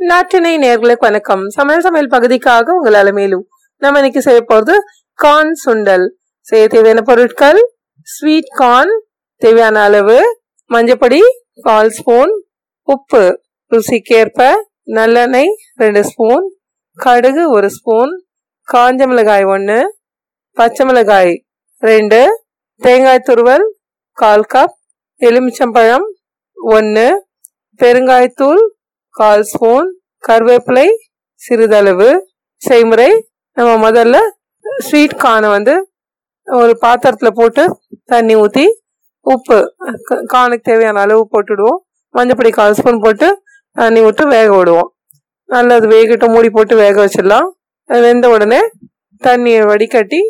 நாட்டினை நேர்களுக்கு வணக்கம். சமையல் சமையல் பகுதிக்காக உங்கள் அலமேலு நம்ம இன்னைக்கு செய்ய போறது கார்ன் சுண்டல். செய்ய தேவையான பொருட்கள் ஸ்வீட் கார்ன் தேவையான அளவு மஞ்சப்பொடி கால் ஸ்பூன் உப்பு. ருசிக்கேற்ப நல்லெண்ணெய் ரெண்டு ஸ்பூன் கடுகு ஒரு ஸ்பூன் காஞ்ச மிளகாய் ஒன்று பச்சை மிளகாய் ரெண்டு தேங்காய் துருவல் கால் கப் எலுமிச்சம்பழம் ஒன்று பெருங்காயத்தூள் கால் ஸ்பூன் கருவேப்பிலை சிறிதளவு செய்முறை. நம்ம முதல்ல ஸ்வீட் கார்னை வந்து ஒரு பாத்திரத்தில் போட்டு தண்ணி ஊற்றி உப்பு கானுக்கு கார்னுக்கு தேவையான அளவு போட்டுடுவோம். மஞ்சப்பொடி கால் ஸ்பூன் போட்டு தண்ணி விட்டு வேக விடுவோம். நல்லா அது வேகட்டும் மூடி போட்டு வேக வச்சிடலாம். அது வெந்த உடனே தண்ணியை வடிகட்டி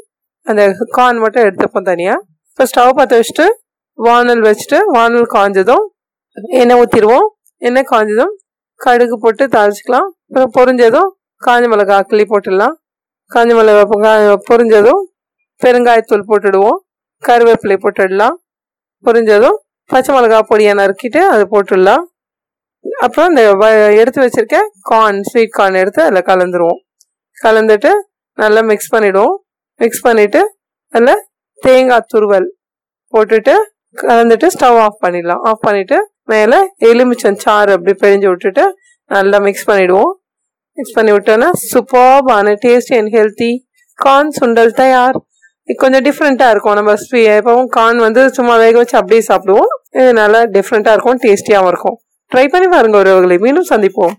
அந்த கார்ன் மட்டும் எடுத்துப்போம் தனியாக இப்போ ஸ்டவ் பற்ற வச்சுட்டு வானல் வச்சுட்டு வானல் காஞ்சதும் எண்ணெய் ஊற்றிடுவோம் எண்ணெய் காஞ்சதும் கடுகு போட்டு தாளிச்சிக்கலாம். அப்புறம் பொரிஞ்சதும் காஞ்ச மிளகா கிளி போட்டுடலாம். காஞ்ச மிளகா பொரிஞ்சதும் பெருங்காயத்தூள் போட்டுடுவோம். கருவேப்பிலை போட்டுடலாம். பொரிஞ்சதும் பச்சை மிளகா பொடியை நறுக்கிட்டு அது போட்டுடலாம். அப்புறம் இந்த வ- எடுத்து வச்சிருக்க கார்ன் ஸ்வீட் கார்ன் எடுத்து அதில் கலந்துருவோம். கலந்துட்டு நல்லா மிக்ஸ் பண்ணிவிடுவோம் மிக்ஸ் பண்ணிவிட்டு அதில் தேங்காய் துருவல் போட்டுட்டு கலந்துட்டு ஸ்டவ் ஆஃப் பண்ணிடலாம். ஆஃப் பண்ணிவிட்டு மேலே எலுமிச்சம் சாறு அப்படி பிழிஞ்சு விட்டுட்டு நல்லா மிக்ஸ் பண்ணிவிடுவோம் மிக்ஸ் பண்ணி விட்டோன்னா சூப்பர்பான டேஸ்டி அண்ட் ஹெல்த்தி கார்ன் சுண்டல் தயார். இது கொஞ்சம் டிஃப்ரெண்ட்டாக இருக்கும். நம்ம எப்பவும் கார்ன் வந்து சும்மா வேக வச்சு அப்படியே சாப்பிடுவோம். இது நல்லா டிஃப்ரெண்ட்டாக இருக்கும் டேஸ்டியாகவும் இருக்கும். ட்ரை பண்ணி பாருங்க ஒருவர்களை மீண்டும் சந்திப்போம்.